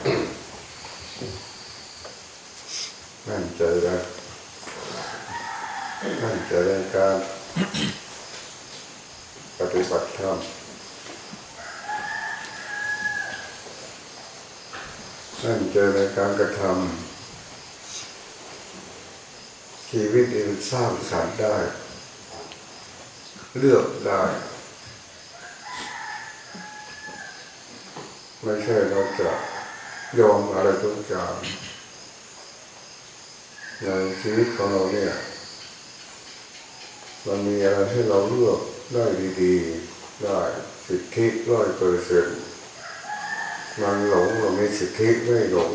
มั่นใจแล้วมั่นใจในการปฏิบัติธรรมมั่นใจในการกระทำชีวิตเองสร้างสรรค์ได้ เลือกได้ไม่ใช่เราจะ ยอมอะไรทุกอย่างในชีวิตของเราเนี่ย มันมีอะไรให้เราเลือกได้ดีๆ ได้สิทธิร้อยเปอร์เซ็นต์มันหลงเรามีสิทธิไม่หลง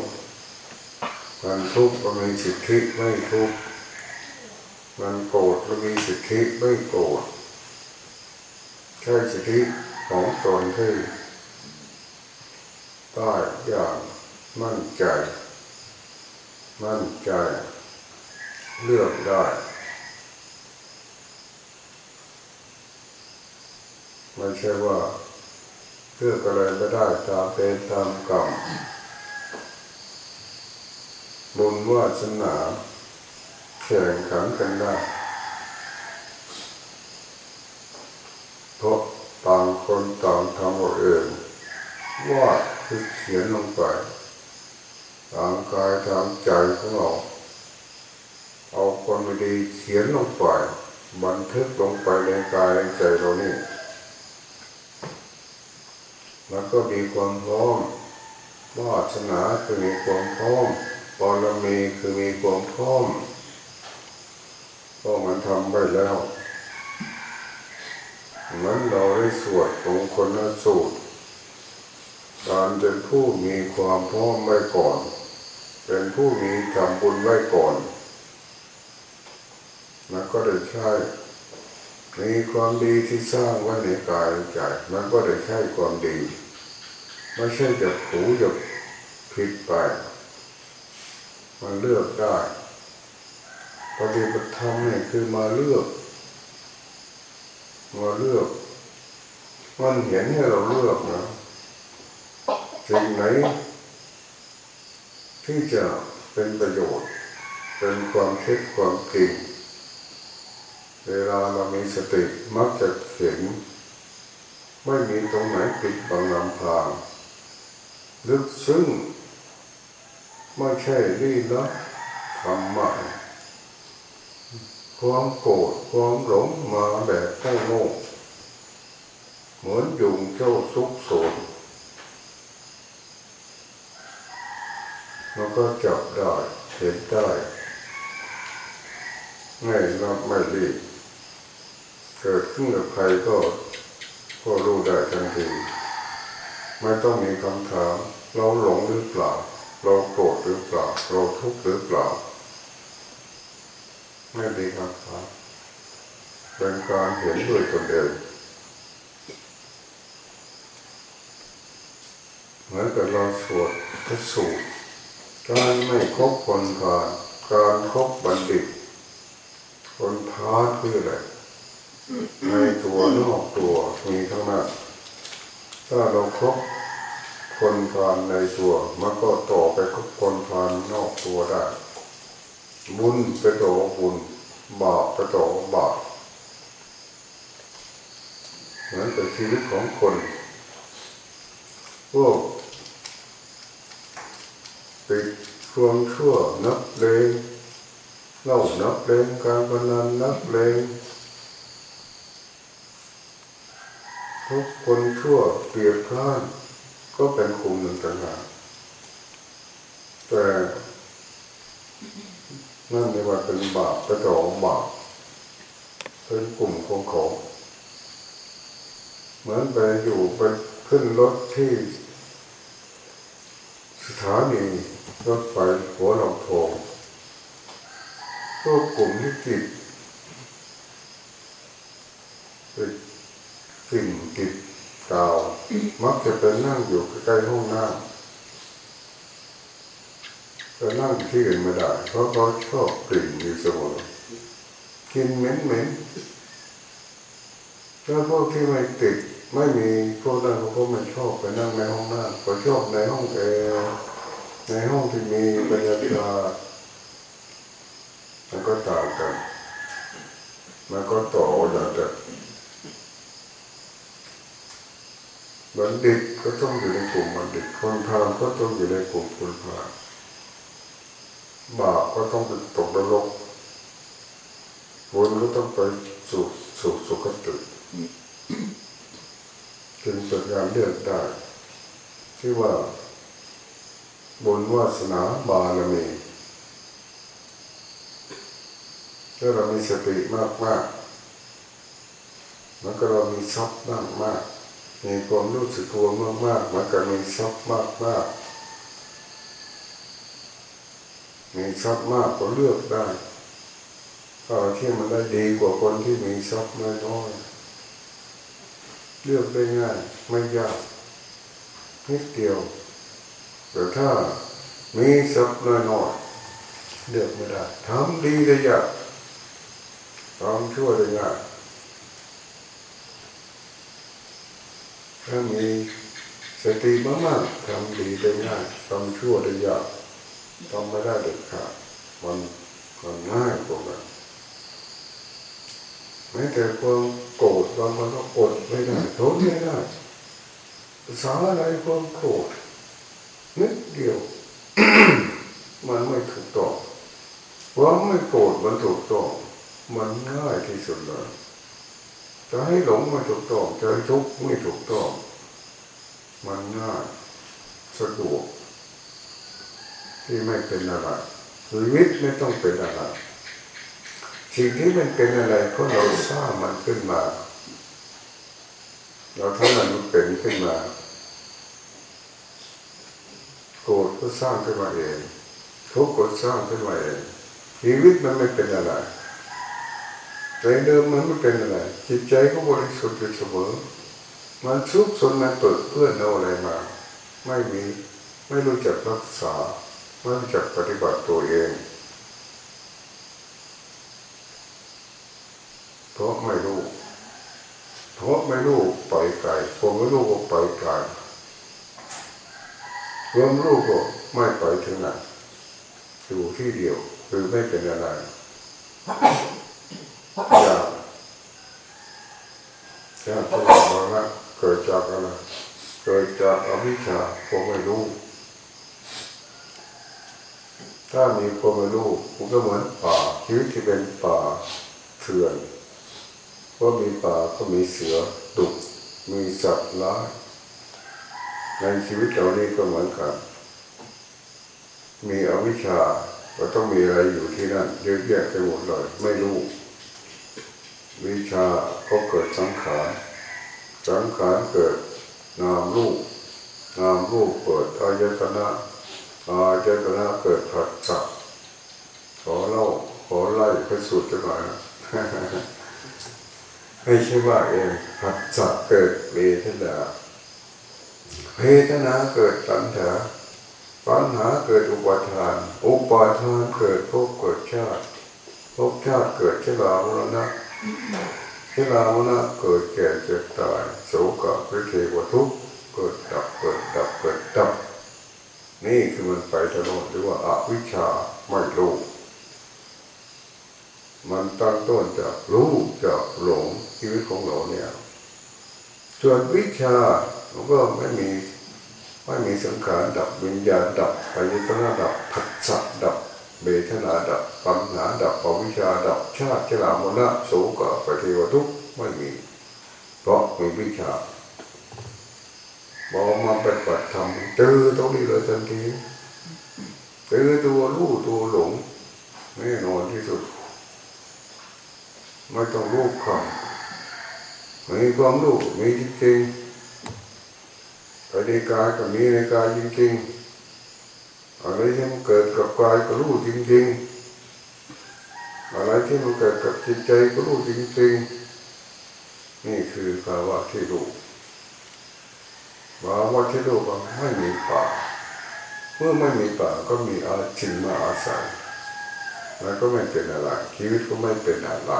มันทุกข์เรามีสิทธิไม่ทุกข์มันโกรธเรามีสิทธิไม่โกรธใช้สิทธิของตนที่ได้อย่าง มั่นใจ มั่นใจ เลือกได้ไม่ใช่ว่าเลือกอะไรไม่ได้ตามเป็นตามกรรมบุญวาสนาแข่งขันกันได้เพราะต่างคนต่างทำเอาเองวาดคือเขียนลงไป ทางกายทางใจของเรา เอาคนไม่ดีเขียนลงไปบันทึกลงไปในกายในใจเรานี่มันก็มีความพร้อมวาสนาคือมีความพร้อมบารมีคือมีความพร้อมก็มันทำไปแล้วมือนเราได้สวดของคนละสูตร การเป็นผู้มีความพร้อมไว้ก่อน เป็นผู้มีทำบุญไว้ก่อน มันก็ได้ใช้มีความดีที่สร้างไว้ในกายใจมันก็ได้ใช้ความดี ไม่ใช่จะผูจะผิดไป มันเลือกได้ปฏิบัติธรรมเนี่ยคือมาเลือกมาเลือก มันเห็นให้เราเลือกนะสิ่งไหน ที่จะเป็นประโยชน์ เป็นความคิดความจริงเวลาเรามีสติมักจะเห็นไม่มีตรงไหนปิดบังลำพางลึกซึ้งไม่ใช่รีลับธรรมะความโกรธความหลงมาแบบใกล้โง่เหมือนยุงเจ้าซุกโซน มันก็จับได้เห็นได้ไม่รับไม่รีบเกิดขึ้นกับใครก็ก็รู้ได้ทันทีไม่ต้องมีคำถาม เราหลงหรือเปล่า เราโกรธหรือเปล่า เราทุกข์หรือเปล่า ไม่มีคำถามเป็นการเห็นด้วยตนเองเหมือนกับเราสวดพระสูตร การไม่คบคนพาลการคบบัณฑิต คนพาลคืออะไรในตัวนอกตัวมีทั้งนั้นถ้าเราคบคนพาลในตัวมันก็ต่อไปคบคนพาลนอกตัวได้ บุญไปต่อบุญบาปไปต่อบาปเหมือนกับชีวิตของคนพวกติด ความชั่วนักเลงเล่านักเลงการพนันนักเลงทุกคนชั่วเกลียดข้านก็เป็นคุมหนึ่งต่างหากแต่นั่นไม่ว่าเป็นบาปไปต่อบาปเป็นกลุ่มของเขาเหมือนไปอยู่ไปขึ้นรถที่สถานี รถไฟหัวลำโพงพวกกลุ่มที่ติดติดกลิ่นติดกาว มักจะไปนั่งอยู่ใกล้ห้องน้ำจะนั่งที่อื่นไม่ได้ เพราะเขาชอบกลิ่นอยู่เสมอกินเหม็นเหม็นแล้วพวกที่ไม่ติดไม่มีพวกนั้นเขาก็ไม่ชอบไปนั่งในห้องน้ำเขาชอบในห้องแอร์ ในห้องที่มีบรรยากาศมันก็ต่างกัน มันก็ต่อจากกันบัณฑิตก็ต้องอยู่ในกลุ่มบัณฑิต คนพาลก็ต้องอยู่ในกลุ่มคนพาลบาปก็ต้องเป็นตกนรกบุญก็ต้องไปสู่สู่สุคติจึงเป็นการเลือกได้ที่ว่า บุญวาสนาบารมีถ้าเรามีสติมากมากมันก็เรามีทรัพย์มากมากมีความรู้สึกตัวมากมากมันก็มีทรัพย์มากมากมีทรัพย์มากก็เลือกได้เอาที่มันได้ดีกว่าคนที่มีทรัพย์น้อยเลือกได้ง่ายไม่ยากนิดเดียว แต่ถ้ามีทรัพย์น้อยๆเลือกไม่ได้ทำดีได้ยากทำชั่วได้ง่ายถ้ามีสติมากๆทำดีได้ง่ายทำชั่วได้ยากทำไม่ได้เด็ดขาดมันมันง่ายกว่ากันแม้แต่ความโกรธบางมันก็อดไม่ได้ทนไม่ได้ภาษาอะไรความโกรธ นิดเดียว มันไม่ถูกต้องควาไม่โกรธมันถูกต้องมันง่ายที่สุดเลยจะให้หลงไม่ถูกต้องจะให้ทุกข์ไม่ถูกต้อง มันง่ายสะดวก ที่ไม่เป็นอะไรชีวิตไม่ต้องเป็นอะไรสิ่งที่มันเป็นอะไรเพราะเราสร้างมันขึ้นมา เราทำมันเป็นขึ้นมา โกรธก็สร้างขึ้นมาเองทุกข์ก็สร้างขึ้นมาเองชีวิตมันไม่เป็นอะไรใจเดิมมันไม่เป็นอะไร จิตใจก็บริสุทธิ์อยู่เสมอมันชุบสนมันเปิดเพื่อนเอาอะไรมา ไม่มีไม่รู้จักรักษา ไม่รู้จักปฏิบัติตัวเองเพราะไม่รู้เพราะไม่รู้ไปไกลผมไม่รู้ก็ไปไกล ความรู้ก็ไม่ไปถึงไหนอยู่ที่เดียวคือไม่เป็นอะไรอยากอยากจะบอกว่านะเกิดจากอะไรเกิดจากอวิชชาผมไม่รู้ ถ้ามีความไม่รู้มันก็เหมือนป่าชีวิตที่เป็นป่าเถื่อนเพรามีป่าก็มีเสือดุมีสัตว์ร้าย ในชีวิตเรานี้ก็เหมือนกัน มีอวิชชาก็ต้องมีอะไรอยู่ที่นั่นเยอะแยะไปหมดเลยไม่รู้ วิชาก็เกิดสังขารสังขารเกิดนามรูปนามรูปเกิดอายตนะอายตนะเกิดผัสสะขอเล่าขอไล่ไปสุดจะหน่อยนะไม่ใช่ว่าเองผัสสะเกิดเวทนา เวทนาเกิดตัณหาปัญหาเกิดอุปาทาน อุปาทานเกิดภพเกิดชาติภพชาติเกิดชรามรณะชรามรณะเกิดแก่เจ็บตายโศกะพระเทวทุกข์เกิดดับเกิดดับเกิดดับ นี่คือมันไปถนนหรือว่าอาวิชชาไม่รู้มันตั้งต้นจากรู้จากหลงชีวิตของเราเนี่ย ส่วนวิชา มันก็ไม่มีไม่มีสังขารดับวิญญาณดับอายตนะดับผัสสะดับเบทนาดับปัญหาดับปวิชาดับชาติชรามรณะโสกะปฏิวัทุกไม่มี เพราะมีวิชาบอกมาปฏิบัติธรรมเจอตรงนี้เลยทันทีเจอตัวรู้ตัวหลงแน่นอนที่สุด ไม่ต้องรู้คำมีความรู้มีจริง ในกายก็มีในกายจริงๆอะไรที่มันเกิดกับกายก็รู้จริงๆอะไรที่มันเกิดกับจิตใจก็รู้จริงๆ นี่คือภาวะที่รู้ภาวะที่รู้ก็ไม่มีป่า เมื่อไม่มีป่าก็มีอาชินมาอาศัยแล้วก็ไม่เป็นอะไรชีวิตก็ไม่เป็นอะไร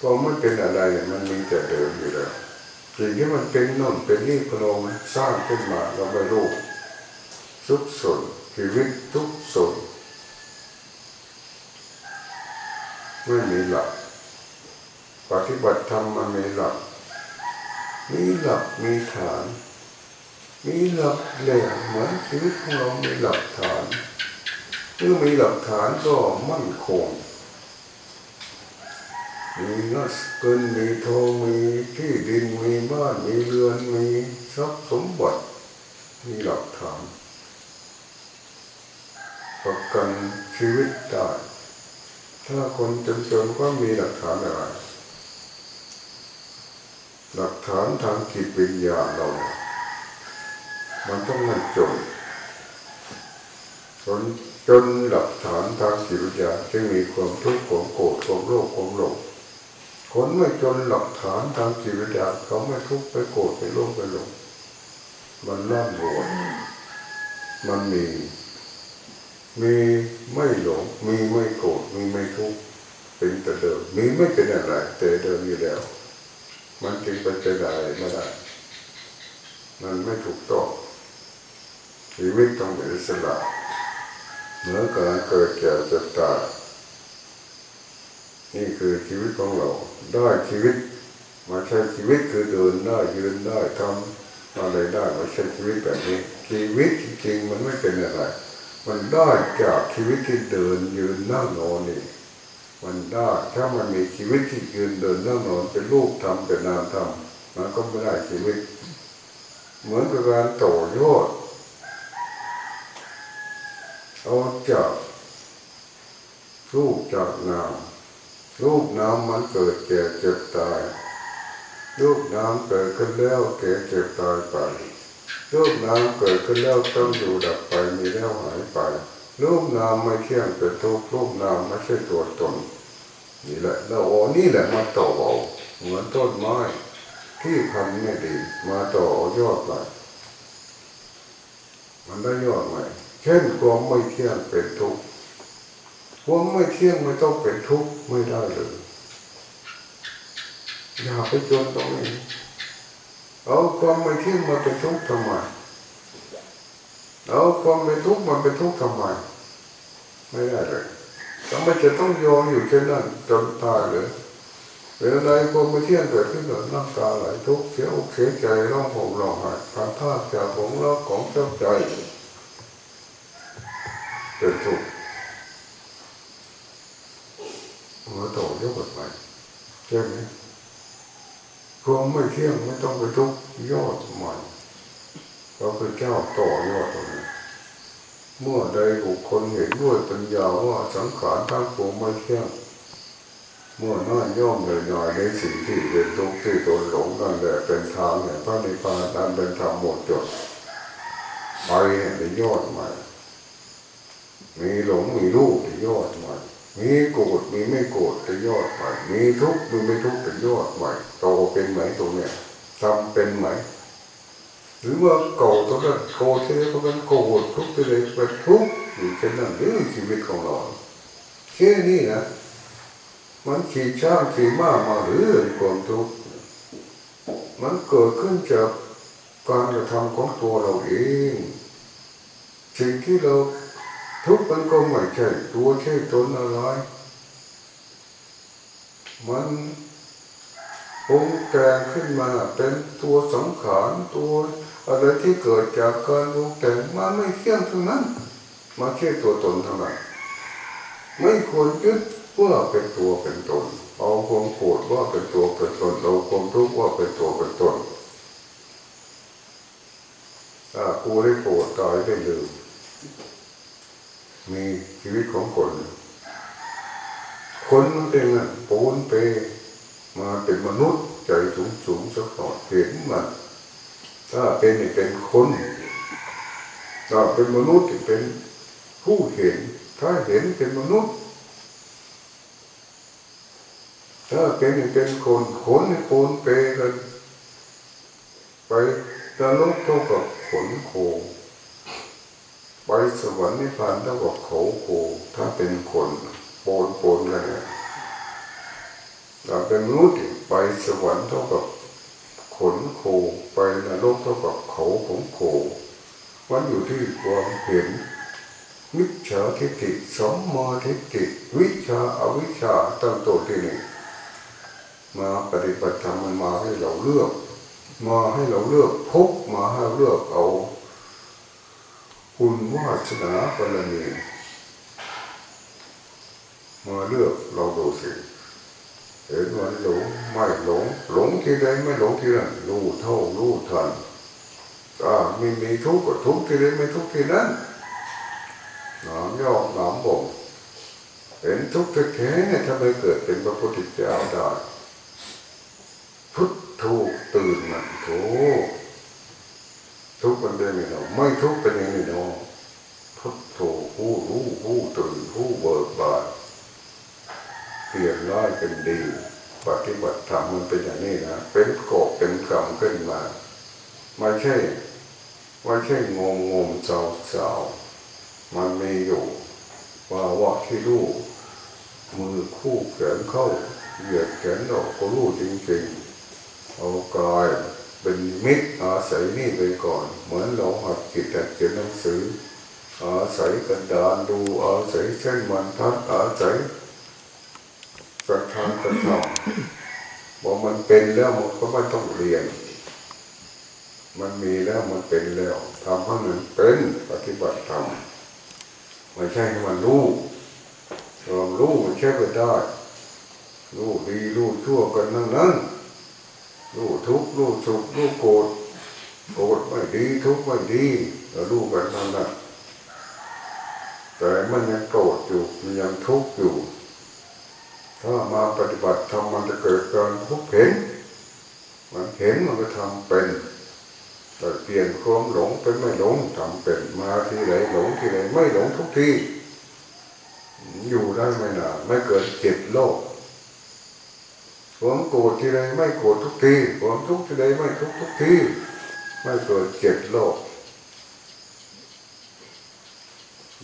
ความไม่เป็นอะไรมันมีแต่เดิมอยู่แล้ว สิ่งที่มันเป็นโน่นเป็นนี่พโลมันสร้างขึ้นมาเราไม่รู้ทุกส่วนชีวิตทุกส่วนไม่มีหลักปฏิบัติธรรมมันมีหลัก มีหลักมีฐาน มีหลักแหล่งเหมือนชีวิตของเรามีหลักฐานเมื่อมีหลักฐานก็มั่นคง มีเงินเกินมีทองมีที่ดินมีบ้านมีเรือนมีทรัพย์สมบัติมีหลักฐานประกันชีวิตได้ถ้าคนจนๆก็มีหลักฐานอะไร หลักฐานทางจิตวิญญาณเรา มันต้องไม่จนจนจนหลักฐานทางจิตวิญญาณจึงมีความทุกข์ความโกรธความโลภความหลง คนไม่จนหลักฐานทางจิตวิญญาณเขาไม่ทุกข์ไปโกรธไปโลภไปหลงมันร่ำรวยมันมี มีไม่หลง มีไม่โกรธ มีไม่ทุกข์ เป็นแต่เดิม มีไม่เป็นอะไร แต่เดิมอยู่แล้ว มันจึงไปเป็นอะไรไม่ได้ มันไม่ถูกต้องชีวิตต้องเป็นอิสระเหมือนการเกิดแก่เจ็บตาย นี่คือชีวิตของเราได้ชีวิต มาใช้ชีวิตคือเดินได้ยืนได้ทำอะไรได้มาใช้ชีวิตแบบนี้ ชีวิตจริงมันไม่เป็นอะไร มันได้จากชีวิตที่เดินยืนนั่งนอนนี่มันได้ถ้ามันมีชีวิตที่ยืนเดินนั่งนอนเป็นรูปทำเป็นนามทำมันก็ไม่ได้ชีวิต เหมือนกับการต่อยอดเอาจากรูปจากนาม รูปนามมันเกิดแก่เจ็บตาย รูปนามเกิดขึ้นแล้วแก่เจ็บตายไป รูปนามเกิดขึ้นแล้วต้องอยู่ดับไปมีแล้วหายไป รูปนามไม่เที่ยงเป็นทุกรูปนามไม่ใช่ตัวตนนี่แหละเราโอ้นี่แหละมาต่อเอาเหมือนต้นไม้ที่พันไม่ดี มาต่อยอดไปมันได้ยอดใหม่เช่นความไม่เที่ยงเป็นทุกข์ วามไม่เที่ยงไม่ต้องเป็นทุกข์ไม่ได้เลยอย่าไปจนตรงนี้เอาความไม่เที่ยงมาเป็นทุกข์ทำไมเอาความเป็นทุกข์มาเป็นทุกข์ทำไมไม่ได้เลยทำไมจะต้องยอมอยู่เช่นนั้นจนตายเลยเวลาใดความไม่เที่ยงเกิดขึ้นกับน้ำตาไหลทุกข์เสียอกเสียใจร้องห่มร้องไห้พันธาจากของรักของเจ้าใจเป็นทุกข์ หัวโตยกกฎหมายใช่ไหมความไม่เที่ยงไม่ต้องไปทุกยอดใหม่พระพุทธเจ้าต่อยอดตรงนี้เมื่อใดบุคคลเห็นด้วยปัญญาว่าสังขารทั้งปวงไม่เที่ยงเมื่อน้อยย่อมเลยหน่อยในสิ่งที่เป็นทุกข์ที่ตนหลงนั่นแหละเป็นทางแห่งพระนิพพานนั้นเป็นธรรมหมดจดไปในยอดใหม่มีหลงมีรูปยอดใหม่ มีโกรธมีไม่โกรธจะยอดใหม่มีทุกข์มีไม่ทุกข์จะยอดใหม่โตเป็นไหมตรงเนี้ยทำเป็นไหมหรือว่าเก่าตรงนั้นโกรธที่ตรงนั้นโกรธทุกข์ที่เลยเป็นทุกข์อยู่เช่นนั้นหรือชีวิตของเราแค่นี้นะมันขี่ช้างขี่ม้ามาหรือความทุกข์มันเกิดขึ้นจากการกระทำของตัวเราเองสิ่งที่เรา ทุกข์มันก็ไม่ใช่ตัวใช่ตนอะไร มันปรุงแต่งขึ้นมาเป็นตัวสังขารตัวอะไรที่เกิดจากการปรุงแต่งมาไม่เที่ยงทั้งนั้นมาแค่ตัวตนเท่านั้นไม่ควรยึดว่าเป็นตัวเป็นตน เอาความโกรธว่าเป็นตัวเป็นตน เอาความทุกข์ว่าเป็นตัวเป็นตนถ้ากูได้โกรธตายได้ลืม มีชีวิตของคน คนมันเป็นอะปูนเป มาเป็นมนุษย์ใจสูงสูงสักหน่อยเห็นมันถ้าเป็นนี่เป็นคนถ้าเป็นมนุษย์เป็นผู้เห็น ถ้าเห็นเป็นมนุษย์ ถ้าเป็นนี่เป็นคนคนนี่ปูนเปกันไปนรกเท่ากับขนโค ไปสวรรค์นิพพานเท่ากับเขาโคถ้าเป็นคนโปนโปนกันเนี่ยถ้าเป็นมนุษย์ไปสวรรค์เท่ากับขนโคไปนรกเท่ากับเขาของโคไปมันอยู่ที่ความเห็นมิจฉาทิฏฐิสมมาทิฏฐิวิชาอวิชชาตั้งตัวที่นี่มาปฏิบัติธรรมมันมาให้เราเลือก มาให้เราเลือกพบมาให้เลือกเอา คุณวาสนาบารมีมาเลือกเราดูสิเห็นว่าหลงไม่หลง หลงที่ใดไม่หลงที่นั่นรู้เท่ารู้ทันถ้าไม่มีทุกข์ก็ทุกข์ที่ใดไม่ทุกข์ที่นั้นหนามยอกหนามบ่งเห็นทุกข์แท้ๆทำไมเกิดเป็นพระพุทธเจ้าได้พุทโธตื่นมันโธ ทุกข์มันเป็นยังไงเนาะไม่ทุกข์เป็นยังไงเนาะพุทโธผู้รู้ผู้ตื่นผู้เบิกบานเปลี่ยนร้ายเป็นดีปฏิบัติธรรมมันเป็นอย่างนี้นะเป็นกอบเป็นกรรมขึ้นมาไม่ใช่ไม่ใช่งงงมเจ้าเจ้ามันมีอยู่ว่าว่าที่รู้มือคู่แขนเข้าเหยียดแขนออกก็รู้จริงๆเอากาย เป็นมิตรอาศัยนี่ไปก่อน เหมือนเราหัดจิตหัดเขียนหนังสือ อาศัยกระดานดูอาศัยเส้นมันทัดอาศัยกระทำกระทำบอกมันเป็นแล้วมันก็ไม่ต้องเรียน มันมีแล้วมันเป็นแล้วทำให้มันเป็นปฏิบัติธรรมไม่ใช่ให้มันรู้ความรู้มันใช้ไปได้รู้ดีรู้ชั่วกันนั่งนั้น รู้ทุกข์รู้สุขรู้โกรธโกรธไม่ดีทุกข์ไม่ดีเรารู้กันนั่นนะแต่มันยังโกรธอยู่มันยังทุกข์อยู่ ถ้ามาปฏิบัติธรรมมันจะเกิดการพบเห็น มันเห็นมันก็ทำเป็น แต่เปลี่ยนความหลงเป็นไม่หลงทำเป็นมาที่ไหนหลงที่ไหนไม่หลงทุกที่ อยู่ได้ไม่นานไม่เกิดเจ็บโลก ความโกรธที่ใดไม่โกรธทุกทีความทุกข์ที่ใดไม่ทุกทุกทีไม่เกิดเจ็บโลก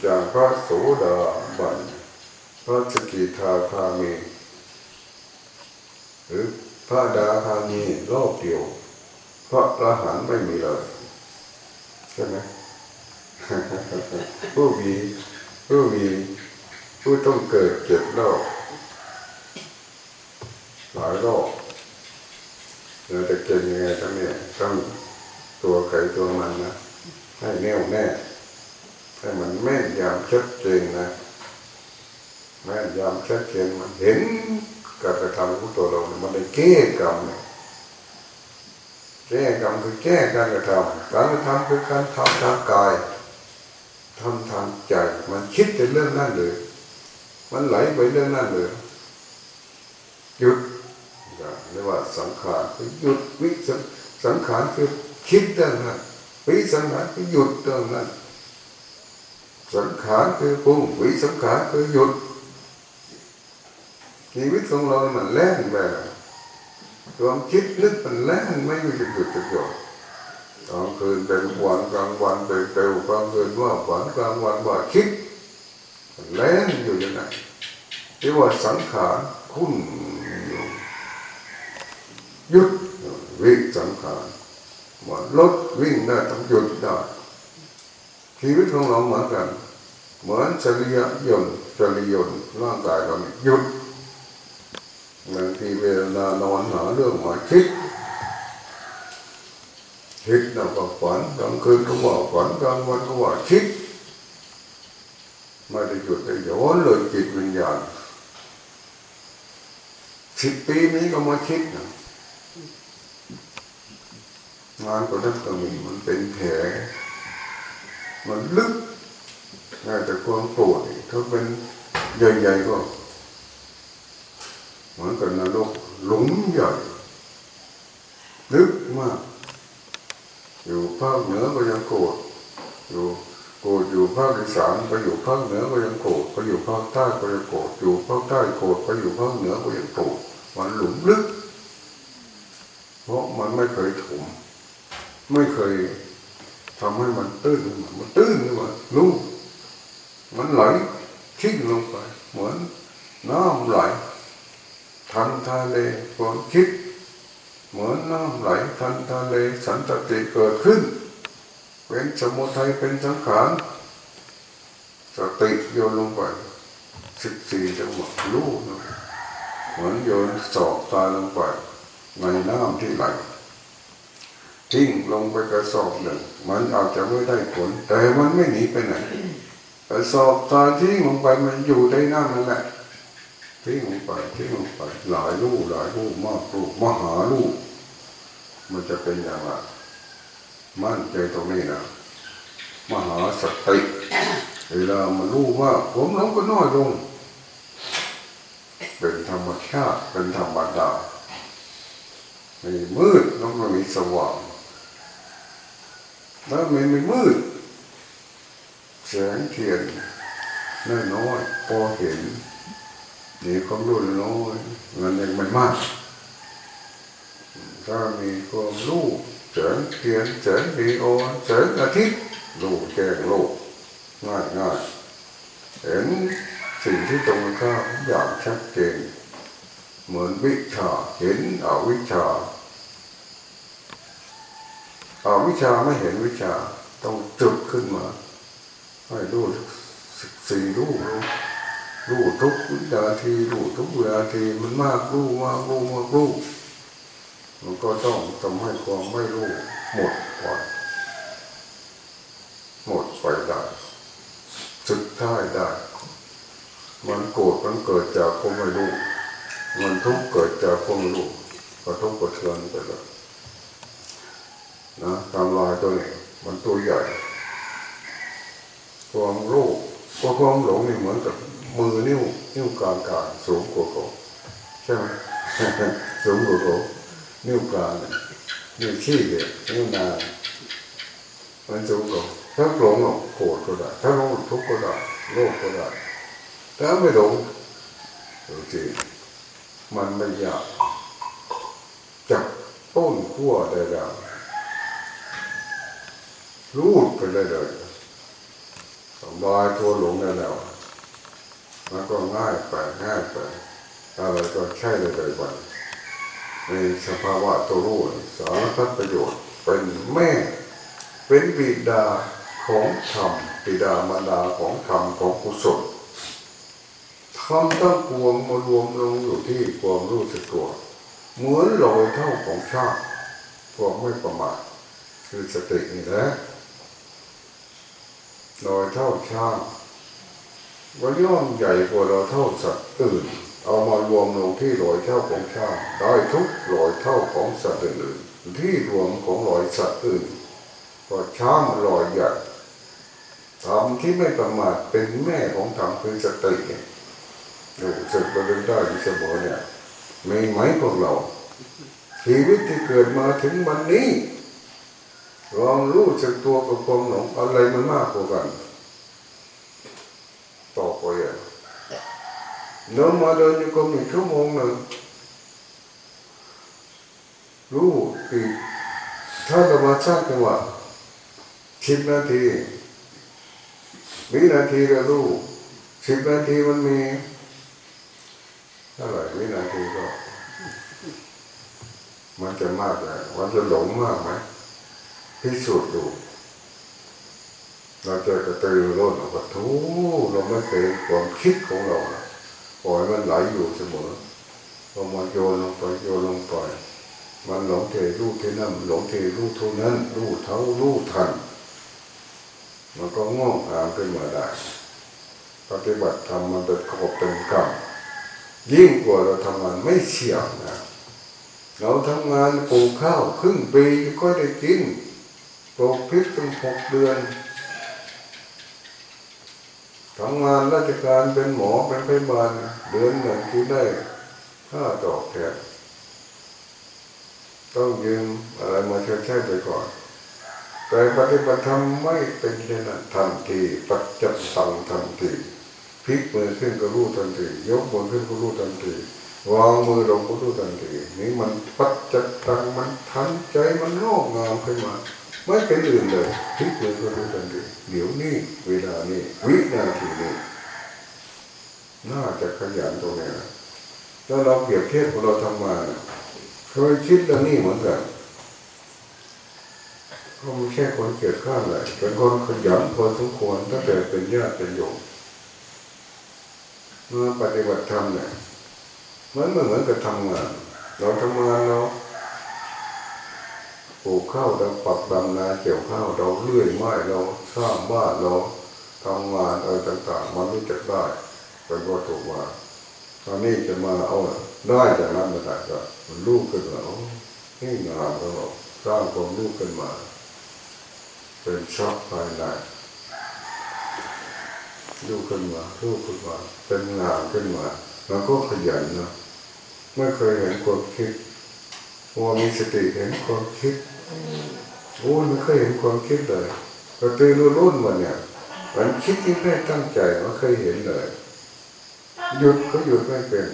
อย่างพระโสดาบันพระสกิทาคามีหรือพระดาคามีโลกเดียวเพราะละหันต์ไม่มีเลยใช่ไหมผู้มีผู้มีผู้ต้องเกิดเจ็บโลก หลายโลกเราจะเก่งยังไงทั้งเนี่ยต้องตัวใครตัวมันนะ ให้แน่วแน่ให้มันแม่นยำชัดเจนนะแม่นยำชัดเจนมันเห็นการกระทำของตัวเรามันได้แก้กรรมเนี่ยแก้กรรมคือแก้การกระทำการกระทำคือการทำทางกายทำทางใจมันคิดแต่เรื่องนั้นเลย มันไหลไปเรื่องนั้นเลยหยุด เรียกว่าสังขารคือหยุดวิสังขารคือคิดเรื่องนั้นวิสังขารคือหยุดเรื่องนั้นสังขารคือปรุงวิสังขารคือหยุดชีวิตของเรามันแล่นไปความคิดนึกมันแล่นไม่มีจุดหยุดจุดหย่อนกลางคืนเป็นวันกลางวันเป็นเปลวกลางคืนว่าฝันกลางวันว่าคิดแล่นอยู่ย่างนั้นเรียกว่าสังขารคุ้น หยุดวิสังขารเหมือนรถวิ่งได้ต้องหยุดได้ชีวิตของเราเหมือนกัน เหมือนจริยยนต์จริยนต์ร่างกายเราหยุดบางทีเวลานอนหาเรื่องมาคิดคิดแล้วก็ฝันกลางคืนก็ว่าฝันกลางวันก็ว่าคิดไม่ได้หยุดได้ย้อนเลยจิตวิญญาณสิบปีนี้ก็มาคิดนะ งานก็นั้นก็มีมันเป็นแผลมันลึกน่าจะความโกรธถ้าเป็นใหญ่ๆก็เหมือนกับนรกหลุมใหญ่ลึกมาก อยู่ภาคเหนือก็ยังโกรธอยู่โกรธอยู่ภาคอีสานไปอยู่ภาคเหนือก็ยังโกรธไปอยู่ภาคใต้ก็ยังโกรธอยู่ภาคใต้โกรธไปอยู่ภาคเหนือก็ยังโกรธมันหลุมลึก เพราะมันไม่เคยถม ไม่เคยทำให้มันตื้นมันตื้นขึ้นมารู้มันไหลทิ้งลงไป เหมือนน้ำไหลทันทะเลความคิด เหมือนน้ำไหลทันทะเลสันตติเกิดขึ้น เป็นสมุทัยเป็นสังขารสติโยนลงไปสิบสี่จังหวะรู้เหมือนโยนสอบตายลงไปในน้ำที่ไหล ทิ้งลงไปกระสอบหนึ่งมันอาจจะไม่ได้ผล แต่มันไม่หนีไปไหนกระสอบตายทิ้งลงไปมันอยู่ในน้ำนั่นแหละทิ้งลงไปทิ้งลงไป หลายลูกหลายลูกมากลูกมหาลูกมันจะเป็นอย่างไรมั่นใจตรงนี้นะมหาสติเวลามันรู้ว่า ผมหลงก็น้อยลง เป็นธรรมชาติเป็นธรรมดามีมืดแล้วก็มีสว่าง แล้วมันมีมืดแสงเทียนน้อยๆพอเห็นนี่ความรู้น้อยมันยังไม่มาก ถ้ามีความรู้แสงเทียนแสงดีโอแสงอาทิตย์รู้แจ้งโลกง่ายง่ายเห็นสิ่งที่ตรงข้ามอย่างชัดเจนเหมือนวิชาเห็นอวิชา อาวิชาไม่เห็นวิชาต้องจุดขึ้นมาให้รู้สี่รู้รู้รู้ทุกวินาทีรู้ทุกเวลาทีมันมากรู้มากรู้มากรู้มันก็ต้องทำให้ความไม่รู้หมดไปหมดไปได้สุดท้ายได้ มันโกรธมันเกิดจากความไม่รู้ มันทุกข์เกิดจากความรู้ก็ทุกข์กระเทือนไปแล้ว นะตามลายตัวนี้มันตัวใหญ่ความรู้ก็ความหลงนี่เหมือนกับมือนิ้วนิ้วกลางกลางสูงกว่าเขาใช่ไหมสูงกว่าเขานิ้วกลางนิ้วชี้เนี่ยนิ้วนางมันสูงกว่าถ้าหลงโกรธก็ได้ ถ้าหลงทุกข์ก็ได้โลภก็ได้ถ้าไม่หลงจริงมันไม่ยากจับต้นขั้วได้แล้ว รูดไปได้เลยสบายตัวหลงได้แล้วมันก็ง่ายไปง่ายไปอะไรก็ใช่เลยเลยวันในสภาวะตัวรู้สารพัดประโยชน์เป็นแม่ เป็นบิดาของธรรมบิดามารดาของธรรมของกุศลทำตั้งปวงมารวมลงอยู่ที่ความรู้สึกตัว เหมือนรอยเท่าของชาติความไม่ประมาทคือสตินี่แห ละรอยเท่าชาติว่าย่อมใหญ่กว่าเราเท่าสัตว์อื่น เอามารวมลงที่รอยเท่าของชาติได้ทุกรอยเท่าของสัตว์อื่นที่รวมของรอยสัตว์อื่นก็ช้างรอยใหญ่ธรรมที่ไม่ประมาทเป็นแม่ของธรรมคือสติอยู่สึกระลึกได้อยู่เสมอเนี่ยมีไหมพวกเราชีวิตที่เกิดมาถึงวันนี้ ลองรู้จักตัวกับความหลงอะไรมันมากกว่ากัน ต่อไปอะเดินมาเดินอยู่ก็มีชั่วโมงหนึ่งรู้อีกถ้าเรามาสร้างจังหวะสิบนาทีวินาทีก็รู้สิบนาทีมันมีเท่าไหร่วินาทีก็ มันจะมากเลยมันจะหลงมากไหม พิสูจน์ดูเราจะกระตือร้นออกมาทูเราไม่เคยความคิดของเราปล่อยมันไหลอยู่เสมอพอมาโยนลงไปโยนลงไปมันหลงเทรู้ที่นั่นหลงเทรู้ทุนั้นรู้เท่ารู้ทัน มันก็งอกงามขึ้นมาได้ปฏิบัติธรรมมันเป็นขอบเป็นกรรมยิ่งกว่าเราทำงานไม่เฉียบนะเราทำงานปลูกข้าวครึ่งปีก็ได้กิน ปลูกพริกตั้งหกเดือนทำงานราชการเป็นหมอเป็นพยาบาลเดือนหนึ่งคือได้ค่าตอบแทนต้องยืมอะไรมาใช้ใช้ไปก่อน แต่ปฏิบัติธรรมไม่เป็นเช่นนั้นทันทีปัจจัตังทันทีพลิกมือขึ้นก็รู้ทันทียกมือขึ้นก็รู้ทันทีวางมือลงก็รู้ทันทีนี่มันปัจจัตังมันทันใจมันงอกงามขึ้นมา ไม่เป็นอื่นเลยพลิกมือก็รู้ทันทีเดี๋ยวนี้เวลานี้วินาทีนี้น่าจะขยันตรงนี้นะถ้าเราเปรียบเทียบของเราทำมาเคยคิดเรื่องนี้เหมือนกันเขาไม่ใช่คนเกลียดข้ามเลยเป็นคนขยันพอสมควรตั้งแต่เป็นญาติเป็นโยมเมื่อปฏิบัติธรรมเนี่ยมันเหมือนเหมือนกับทำงาน เราทำงานเรา ปลูกข้าวเราปักดำนาเกี่ยวข้าวเราเลื่อยไม้เราสร้างบ้านเราทำงานอะไรต่างๆ มันรู้จักได้เป็นวัตถุว่าตอนนี้จะมาเอาได้จากนั้นมาได้ก็มันลูกขึ้นมาโอ้งานของเราสร้างความรู้ขึ้นมา เป็นช็อบภายในลูกขึ้นมาลูกขึ้นมา เป็นงานขึ้นมามันก็ขยันนะไม่เคยเห็นความคิด พอมีสติเห็นความคิดโอ้ยไม่เคยเห็นความคิดเลยกระตือรือร้นมันเนี่ยมันคิดที่ไม่ตั้งใจไม่เคยเห็นเลยหยุดก็หยุดไม่เป็น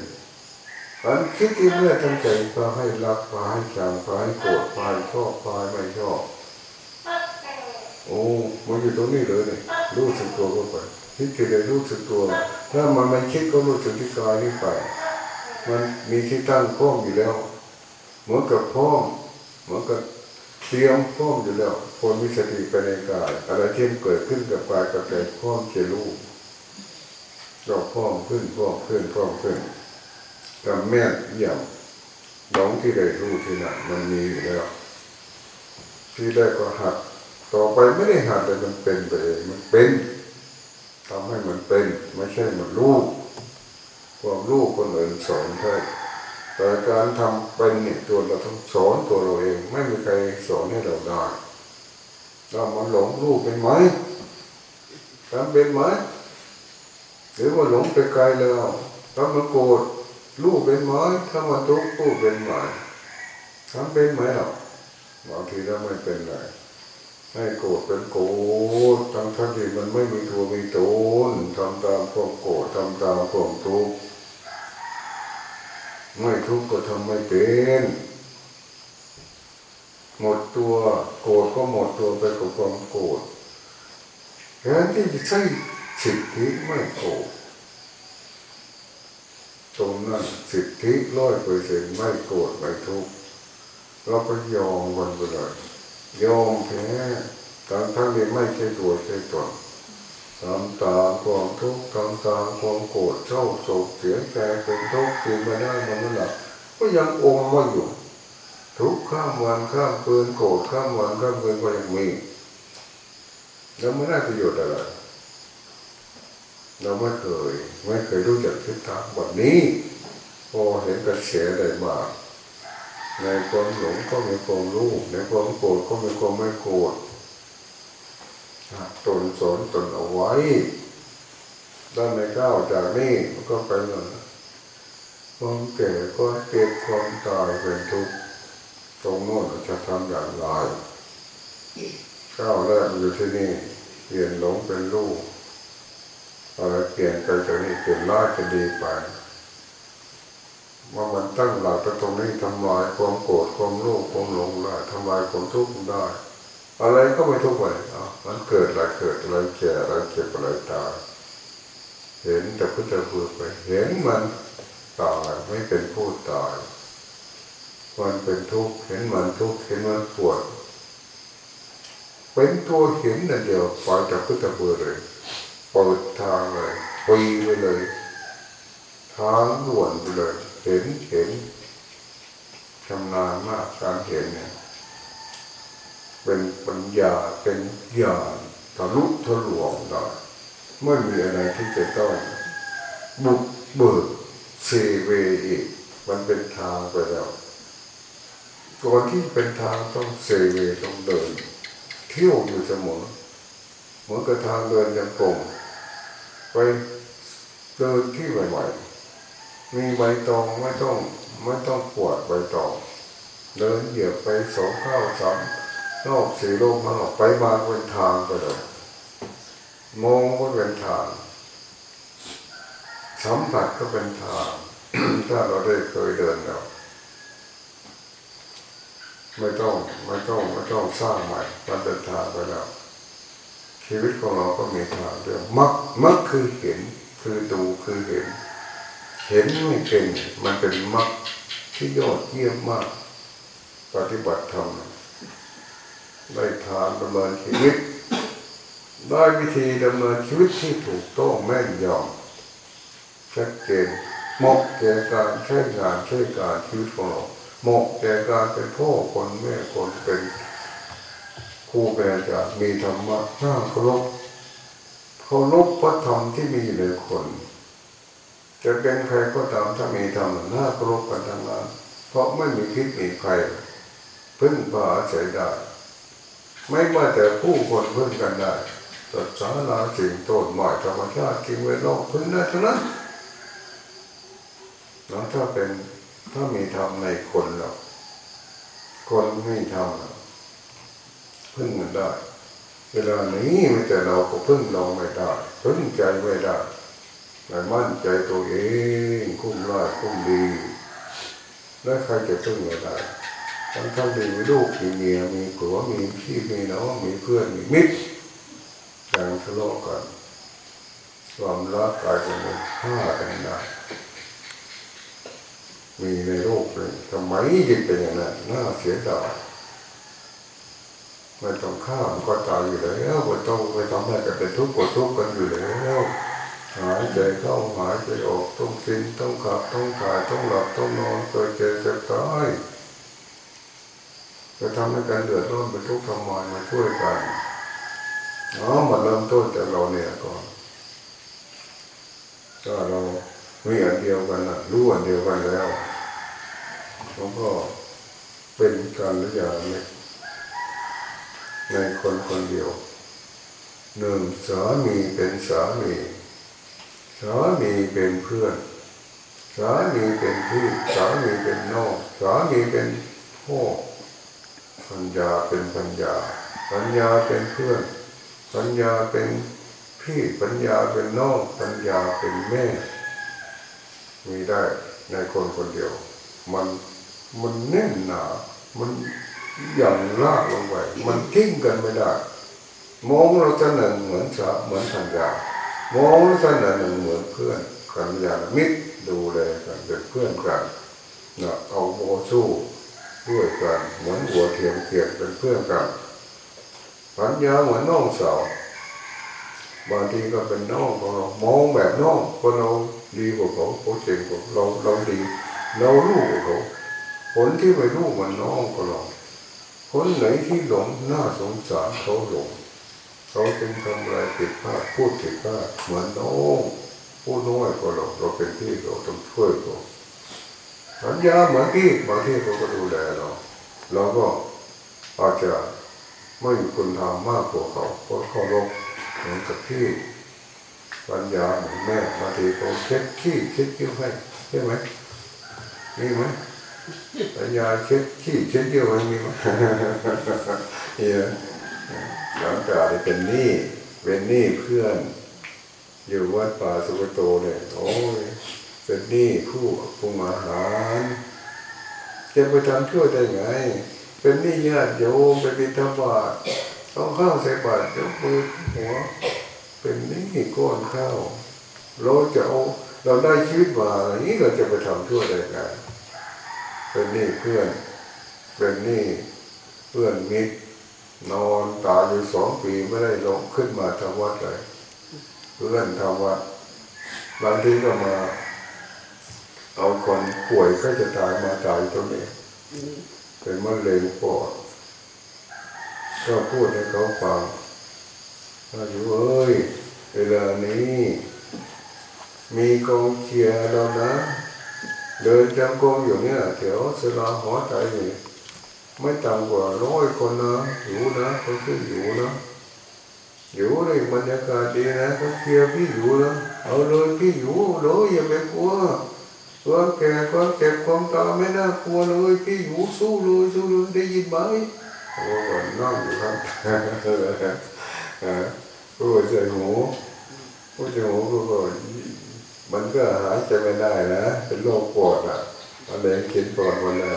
มันคิดที่ไม่ตั้งใจพาให้รักพาให้ชังพาให้โกรธพาให้ชอบพาให้ไม่ชอบโอ้มันอยู่ตรงนี้เลยเนี่ยรู้สึกตัวก็ไปคิดกี่ใดรู้สึกตัว ถ้ามันไม่คิดก็รู้สึกที่กายนี่ไป มันมีที่ตั้งพร้อมอยู่แล้ว เหมือนกับพร้อมเหมือนกับเตรียมพร้อมอยู่แล้วคนมีสติไปในกาย อะไรที่เกิดขึ้นกับกายกับใจพร้อมจรู้เราพร้อมขึ้นพร้อมขึ้นพร้อมขึ้นกับแม่อย่างน้องที่ได้รู้ที่นั่นมันมีอยู่แล้วที่แรกก็หัดต่อไปไม่ได้หัดแต่มันเป็นไปเองมันเป็นทำให้มันเป็น ไม่ใช่มันรู้ความรู้คนอื่นสอนใช่ แต่การทำเป็นเนี่ยตัวเราต้องสอนตัวเราเอง ไม่มีใครสอนให้เราได้เรามันหลงรู้เป็นไหมทำเป็นไหมหรือว่าหลงไปไกลแล้วถ้ามันโกรธรู้เป็นไหมถ้ามันทุกข์รู้เป็นไหมทำเป็นไหมหรอบางทีเราไม่เป็นเลยให้โกรธเป็นโกรธทั้งทั้งที่มันไม่มีตัวมีตนทำตามความโกรธทำตามความทุกข์ ไม่ทุกข์ก็ทำไม่เป็นหมดตัวโกรธก็หมดตัวไปกับความโกรธแทนที่จะใช้สิทธิไม่โกรธตรงนั้นสิทธิร้อยเปอร์เซ็นไม่โกรธไม่ทุกข์เราก็ยอมวันไปเลยยอมแพ้ทั้งทั้งที่ไม่ใช่ตัวใช่ตน ทำตามความทุกข์ทำตามความโกรธเศร้าโศกเสียใจเป็นทุกข์กินไม่ได้มันไม่หลับก็ยังอมมาอยู่ ทุกข้ามวันข้ามคืนโกรธข้ามวันข้ามคืนก็ยังมีแล้วไม่ได้ประโยชน์อะไรเราไม่เคยไม่เคยรู้จักทิศทางแบบนี้พอเห็นกระแสได้มาในความหลงก็มีความรู้ในความโกรธก็มีความไม่โกรธ ตนสอนตนเอาไว้ด้านในก้าวจากนี้มันก็ไปหมือนความแก่ก็เก็บความตายเป็นทุกข์ตรงโน้นจะทำอย่างไรก้าวแรกอยู่ที่นี่เปลี่ยนหลงเป็นรู้อะไรเปลี่ยนไปจากนี้เปลี่ยนร้ายจะดีไปว่ามันตั้งหลักตรงนี้ทำลายความโกรธความโลภความหลงได้ทำลายความทุกข์ได้ อะไรก็ไม่ทุกข์ไปอะมันเกิดอะไรเกิดอะไรแก่อะไรเจ็บอะไรตายเห็นแต่พุทธพูดไป เห็นมันตายไม่เป็นผู้ตายมันเป็นทุกข์เห็นมันทุกข์เห็นมันปวดเป็นตัวเห็นนั่นเดียวปล่อยจากพุทธพูดเลยเปิดทางเลยปีไปเลยทางด่วนไปเลย เห็นเห็นชำนาญมากการเห็นเนี่ย เป็นปัญญาเป็นญาณทะลุทะลวงได้ไม่มีอะไรที่จะต้องบุกเบิกเซเวอีกมันเป็นทางไปแล้วก่อนที่เป็นทางต้องเซเวต้องเดิน เที่ยวอยู่เสมอเหมือนกับทางเดินจงกรมไปเดินที่ใหม่ๆมีใบตองไม่ต้องไม่ต้องกวาดใบตอง เดินเหยียบไปสองรอบสาม รอบสี่รอบมันออกไปมาเป็นทางไปเลยมองก็เป็นทางสัมผัสก็เป็นทาง ถ้าเราได้เคยเดินแล้วไม่ต้องไม่ต้องไม่ต้องสร้างใหม่มันเป็นทางไปแล้วชีวิตของเราก็มีทางเรื่องมักมักคือเห็นคือดูคือเห็น เห็นไม่เป็นมันเป็นมักที่ยอดเยี่ยมมาก ปฏิบัติธรรม ได้ทานดำเนินชีวิต ได้วิธีดำเนินชีวิตที่ถูกต้องแม่นยำชัดเจนเหมาะแก่การใช้งานใช้การชีวิตของเราเหมาะแก่การเป็นพ่อคนแม่คนเป็นครูเป็นอาจารย์มีธรรมะน่าเคารพเคารพพระธรรมที่มีในคน จะเป็นใครก็ตามถ้ามีธรรมน่าเคารพกันทั้งนั้นเพราะไม่มีพิษมีภัยพึ่งพาอาศัยได้ ไม่ว่าแต่ผู้คนพึ่งกันได้ตัดสาราสิ่งต้นไม้ธรรมชาติกินเวลาพึ่งได้ทั้งนั้นแล้วถ้าเป็นถ้ามีธรรมในคนเราคนไม่ทำพึ่งมันได้ เวลานี้ไม่แต่เราก็พึ่งเราไม่ได้พึ่งใจไม่ได้ไม่มั่นใจตัวเอง คุ้มร้ายคุ้มดี แล้วใครจะพึ่งเราได้ ทั้งทั้งมีลูกมีเมียมีผัวมีพี่มีน้องมีเพื่อนมีมิตรการทะเลาะกันความรักกลายเป็นฆ่ากันได้มีในโลกเลยทำไมยึดเป็นอย่างนั้นน่าเสียดายไม่ต้องฆ่ามันก็ตายอยู่แล้วไม่ต้องไปทำให้กันเป็นทุกข์ปวดทุกข์กันอยู่แล้วหายใจเข้าหายใจออกต้องกินต้องขับต้องถ่ายต้องหลับต้องนอนเกิดเจ็บเจ็บตาย จะทำให้การเดือดร้อนเป็นทุกข์ทำไมมาช่วยกันอ๋อมาเริ่มต้นจากเราเนี่ยก่อนก็เรามีอันเดียวกันนะรู้อันเดียวกันแล้วแล้วก็เป็นการรืออย่างในในคนคนเดียวหนึ่งสามีเป็นสามีสามีเป็นเพื่อน สามีเป็นพี่สามีเป็นน้องสามีเป็นพ่อ ปัญญาเป็นปัญญา ปัญญาเป็นเพื่อน ปัญญาเป็นพี่ปัญญาเป็นน้องปัญญาเป็นแม่ มีได้ในคนคนเดียว มันมันแน่นหนามันอย่างลากลงไปมันทิ้งกันไม่ได้ มองเราจะหนึ่งเหมือนสาเหมือนปัญญามองลักษณะหนึ่งเหมือนเพื่อนกันยานมิตรดูแลกันเป็นเพื่อนกันนะเอาโมสู้ ด้วยกันเหมือนหัวเทียมเกียรเป็นเพื่อนกันปัญญาเหมือนน้องสาวบางทีก็เป็นน้องของเรามองแบบน้องคนเราดีกว่าเขาเขาเจ๋งกว่าเราเราดีเราลูกกว่าเขาคนที่ไม่รู้มันน้องของเราคนไหนที่หลงน่าสงสารเขาหลงเขาจึงทำอะไรผิดพลาดพูดผิดพลาดเหมือนน้องผู้น้อยกว่าเราเราเป็นพี่เราต้องช่วยเขา สัญญาเหมือนพี่บางที่เขาก็ดูแลเราเราก็อาจจะไม่มีคุณธรรมมากกว่าเขาเพราะเขารบเหมือนกับพี่ปัญญาเหมือนแม่บางทีเขาเช็ดขี้เช็ดยิ้วให้ใช่ไหมมีไหมปัญญาเช็ดขี้เช็ดยิ้วให้มีไหมเนี่ยหลังจากที่เป็นหนี้เป็นหนี้เพื่อน อยู่วัดป่าสุกโตเนี่ยโอ้ย เป็นนี้ผู้ปรุงอาหารจะไปทำชั่วได้ไง เป็นนี้ญาติโยมไปบิณฑบาตต้องข้าวใส่บาตรยกมือหัว เป็นนี้ก้อนข้าวเราจะเอาเราได้ชีวิตมาอย่างนี้เราจะไปทำชั่วได้ไงเป็นนี้เพื่อน เป็นนี้เพื่อนมิตรนอนตายอยู่สองปีไม่ได้ลงขึ้นมาทำวัดเลยเพื่อนทำวัดบางทีก็มา เอาคนป่วยก็จะตายมาตายตรงนี้เป็นมะเร็งปอดก็พูดให้เขาฟังว่าอยู่เอ้ยเวลานี้ มีกองเชียร์เรานะ เดินจำกองอยู่เนี่ยแถวสลาหอใจไม่ต่ำกว่าร้อยคนนะอยู่นะเขาขึ้นอยู่นะอยู่ในบรรยากาศดีนะเขาเชียร์พี่อยู่นะเอาเลยพี่อยู่เลยอย่าไปกลัว ความแก่ความเจ็บความตายไม่น่ากลัวเลยพี่อยู่สู้เลยสู้เลยได้ยินไหมโอ้นั่งอยู่ครับผู้ใจหูผู้ใจหูก็มันก็หายใจไม่ได้นะเป็นโรคปอดอะมันเลยกินปอดหมดเลย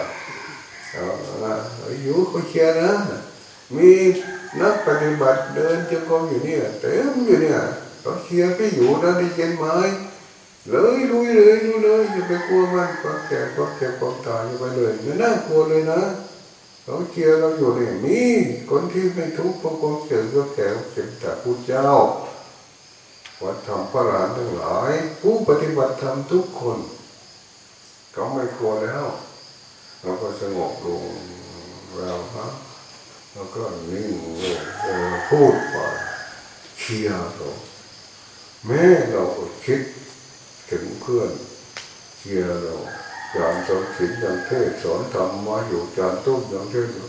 เอาละอยู่เขาเชียร์นะมีนักปฏิบัติเดินจงกรมอยู่เนี่ยเต็มอยู่เนี่ยเขาเชียร์พี่อยู่นะได้ยินไหม เลยลุยเลยลุยเลยอย่าไปกลัวมันความแก่ความเจ็บความตายอย่าไปเลยไม่น่ากลัวเลยนะเอเขาเชียร์เราอยู่นี่มีคนที่ไม่ทุกข์เพราะความเจ็บก็แก่เจ็บแต่พุทธเจ้าวัดธรรมพระหลานทั้งหลาย ผู้ปฏิบัติธรรมทุกคนเขาไม่กลัวแล้วเราก็สงบลงแล้วนะแล้วก็นิ่งลงพูดไปเชียร์เราแม่เราก็คิด ถึงเพื่อนเชียร์เราจานสอนศิลป์อย่างเทศสอนธรรมมาอยู่จานต้มอย่างเทศอยู่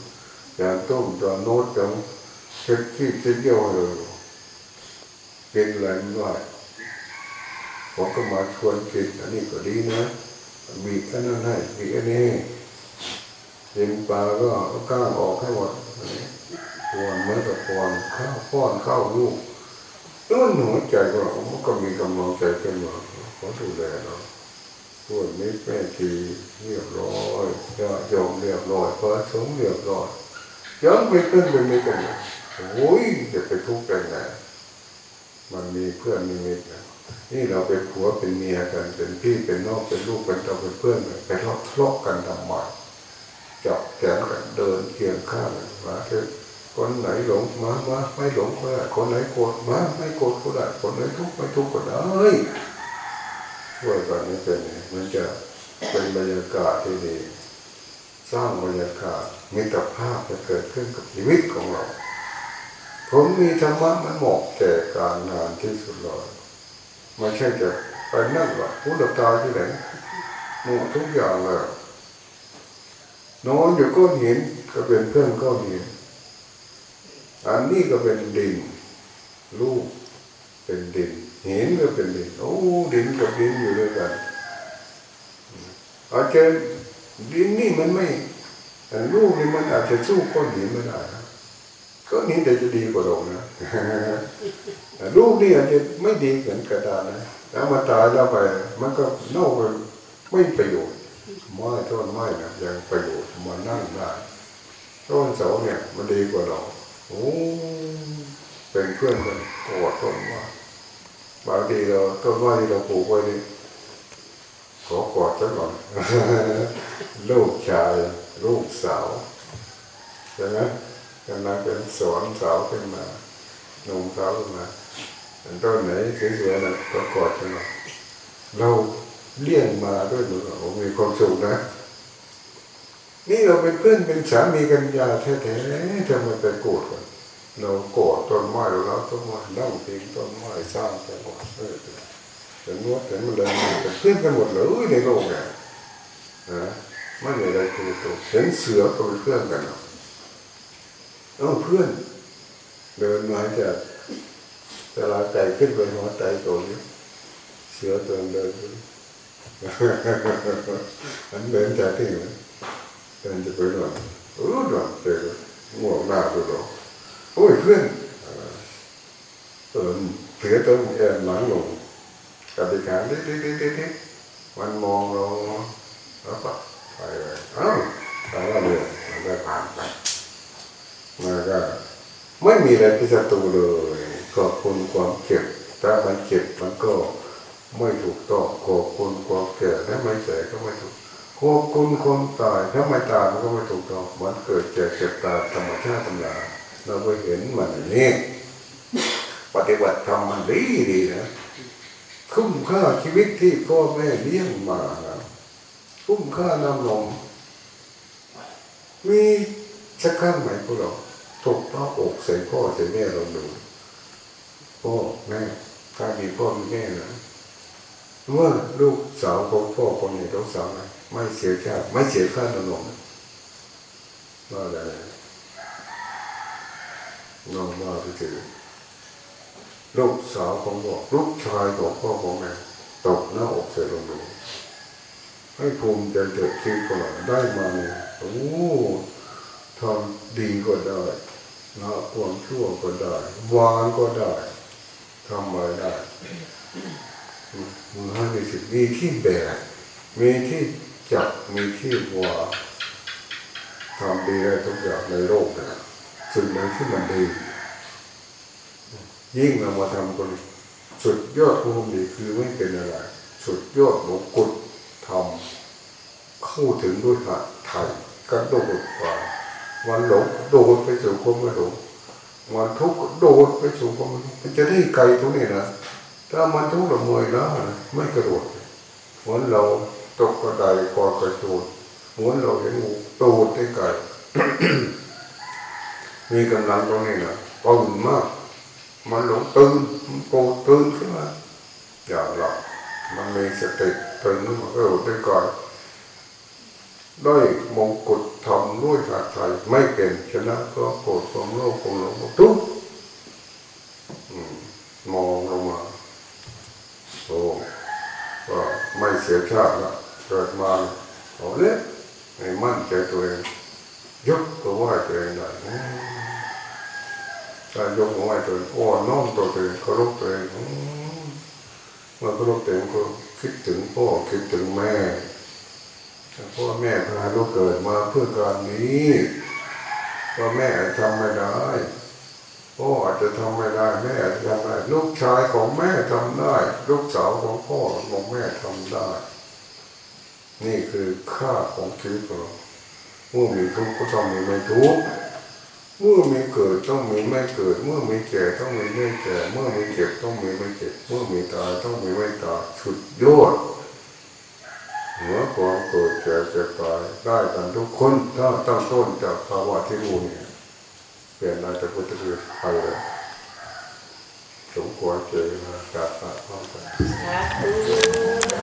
จานต้มจานโน้ตอย่างเช็ดที่เช็ดเยี่ยวเลยกินอะไรไม่ได้ผมก็มาชวนกินอันนี้ก็ดีนะมีอันนั้นให้มีอันนี้กินปลาก็ก้างออกให้หมดปวนเหมื่อนกับปวนข้าวป้อนข้าวลูกต้นหัวใจก็มันก็มีกำลังใจขึ้นมา เขาดูแลเราส่วนนี้แม่ทีเรียบร้อยญาติโยมเรียบร้อยพระสงฆ์เรียบร้อยยังไม่ขึ้นไปไม่กันเลยโอ้ยจะไปทุกข์ได้ไงมันมีเพื่อนมีมิตรนะนี่เราเป็นผัวเป็นเมียกันเป็นพี่เป็นน้องเป็นลูกเป็นเต่าเป็นเพื่อนกันไปทะเลาะกันทำไมจับแขนกันเดินเคียงข้างมาเถอะคนไหนหลงมามาไม่หลงก็ได้คนไหนโกรธมาไม่โกรธก็ได้คนไหนทุกข์ไม่ทุกข์ก็ได้ ช่วยกันนี่เป็นไงมันจะเป็นบรรยากาศที่ดีสร้างบรรยากาศมิตรภาพจะเกิดขึ้นกับชีวิตของเรา ผมมีธรรมะมันเหมาะแก่การงานที่สุดเลยไม่ใช่จะไปนั่งหรอกผู้ดับตาที่ไหนหมดทุกอย่างเลยนอนอยู่ก้อนหินก็เป็นเพื่อนก้อนหินอันนี้ก็เป็นดินลูกเป็นดิน หินก็เป็นดินโอ้ดินกับดินอยู่ด้วยกันอาจจะดินนี่มันไม่แต่ลูกนี่มันอาจจะสู้ก้อนหินไม่ได้ก้อนหินแต่จะดีกว่าเรานะแต่ลูกนี่อาจจะไม่ดีเหมือนกระดานนะ แล้วมาตายแล้วไป มันก็เน่าไปไม่ประโยชน์ไม้ต้นไม้นะยังประโยชน์มานั่งได้ต้นเสาเนี่ย มันดีกว่าเราโอ้เป็นเพื่อนกันกอดต้นไม้ บางทีเราต้นไม้ที่เราปลูกไว้นี่ขอกอดสักหน่อยลูกชายลูกสาวใช่ไหมกำลังเป็นสอนสาวขึ้นมาหนุ่มสาวขึ้นมาเป็นต้นไหนสวยๆนะก็กอดกันหน่อยเราเลี้ยงมาด้วยหนูโอ้มีความสุขนะ นี่เราเป็นเพื่อนเป็นสามีกันยาแท้ๆทำไมไปโกรธกัน เราโกรธต้นไม้เราต้นไม้นั่งพิงต้นไม้สร้างแต่หมดเออแต่นวดแต่มันเลยเป็นเพื่อนกันหมดเลยในโลกเนี่ยนะไม่มีอะไรคือตัวเห็นเสือก็เป็นเพื่อนกันเออเพื่อน เดินมาจากตลาดใจขึ้นไปหัวใจตัวนี้เสือตัวเดินมันเดินจากที่ไหนเดินจะไปหน่อยเออหน่อยเจอง่วงหน้าตัวเราโอ้ยเพื่อนเออเสือตัวเอ็นหลังลงกับดิการดิดิดิดิดิมันมองเราแล้วก็ไปเลยอ้าวไปว่าเรือมันก็ผ่านไปมันก็ไม่มีอะไรพิจารณาเลยขอบคุณความเจ็บถ้ามันเจ็บมันก็ไม่ถูกต้องขอบคุณความแก่ถ้าไม่แก่ก็ไม่ถูกควบคุมความตายถ้าไม่ตายมันก็ไม่ถูกต้องมันเกิดแก่เจ็บตายธรรมชาติธรรมดา เราไปเห็นมันอย่างนี้ปฏิบัติธรรมมันดีดีนะคุ้มค่าชีวิตที่พ่อแม่เลี้ยงมานะคุ้มค่านำลงมีสักครั้งไหมพวกเราถกพ่ออกใส่พ่อใส่แม่เราดูพ่อแม่ถ้ามีพ่อมีแม่นะเมื่อลูกสาวของพ่อคนนี้ลูกสาวนะไม่เสียค่าไม่เสียค่าขนมว่าอะไร น้องว่าไปถือลูกสาวของพ่อลูกชายของพ่อของแม่ตกหน้าอกใส่ลงดูให้ภูมิใจเกิดชีวิตของเราได้มาเนี่ยโอ้ทำดีก็ได้ละความชั่วก็ได้วางก็ได้ทำอะไรได้มือห้ามีสิบมีที่แบกมีที่จับมีที่วางทำดีได้ทุกอย่างในโลกนะ สิ่งไหนที่มันดี ยิ่งเรามาทำคนสุดยอดภูมิดีคือไม่เป็นอะไร สุดยอดหมงกุฎทำเข้าถึงด้วยหัดไทยกระโดดกว่าวันหลงโดดไปสู่ความไม่หลงวันทุกข์โดดไปสู่ความไม่ทุกข์มันจะได้ไกลตรงนี้นะถ้ามันทุกข์ละเมอยล้านะไม่กระโดดเหมือนเราตกกระไดกอดกระโจนเหมือนเราเห็นงูโดดได้ไกล มีกำลังตรงนี้นะตื่นมากมันหลงตื่นมันโกตื่นขึ้นมาอย่าหลับมันมีสติตื่นขึ้นมาก็ได้ก่อนด้วยมงกุฎทำด้วยหัตถ์ไทยไม่เป็นชนะก็โกรธความโลภความหลงทุกมองลงมาโอ้ก็ไม่เสียชาติละเกิดมาเอาเนี่ยให้มั่นใจตัวเองยกตัวไหวตัวเองได้ การยกมือไหวตัวเองอ่อนน้อมตัวเองเคารพตัวเองเมื่อเคารพตัวเองก็คิดถึงพ่อคิดถึงแม่พ่อแม่พาลูกเกิดมาเพื่อการนี้พ่อแม่อาจจะทำไม่ได้พ่ออาจจะทำไม่ได้แม่อาจจะทำได้ลูกชายของแม่ทำได้ ลูกสาวของพ่อของแม่ทำได้ นี่คือค่าของชีวิตของเราเมื่อมีทุกข์ก็ต้องมีไม่ทุกข์ เมื่อมีเกิดต้องมีไม่เกิด เมื่อมีแก่ต้องมีไม่แก่ เมื่อมีเจ็บต้องมีไม่เจ็บ เมื่อมีตายต้องมีไม่ตายสุดยอดเหนือความเกิดแก่เจ็บตายได้กันทุกคนถ้าตั้งต้นจากภาวะที่รู้เนี่ยเปลี่ยนอะไรจากพุทธคือไปเลยสมควรเจอมาจากพระพร้อกัน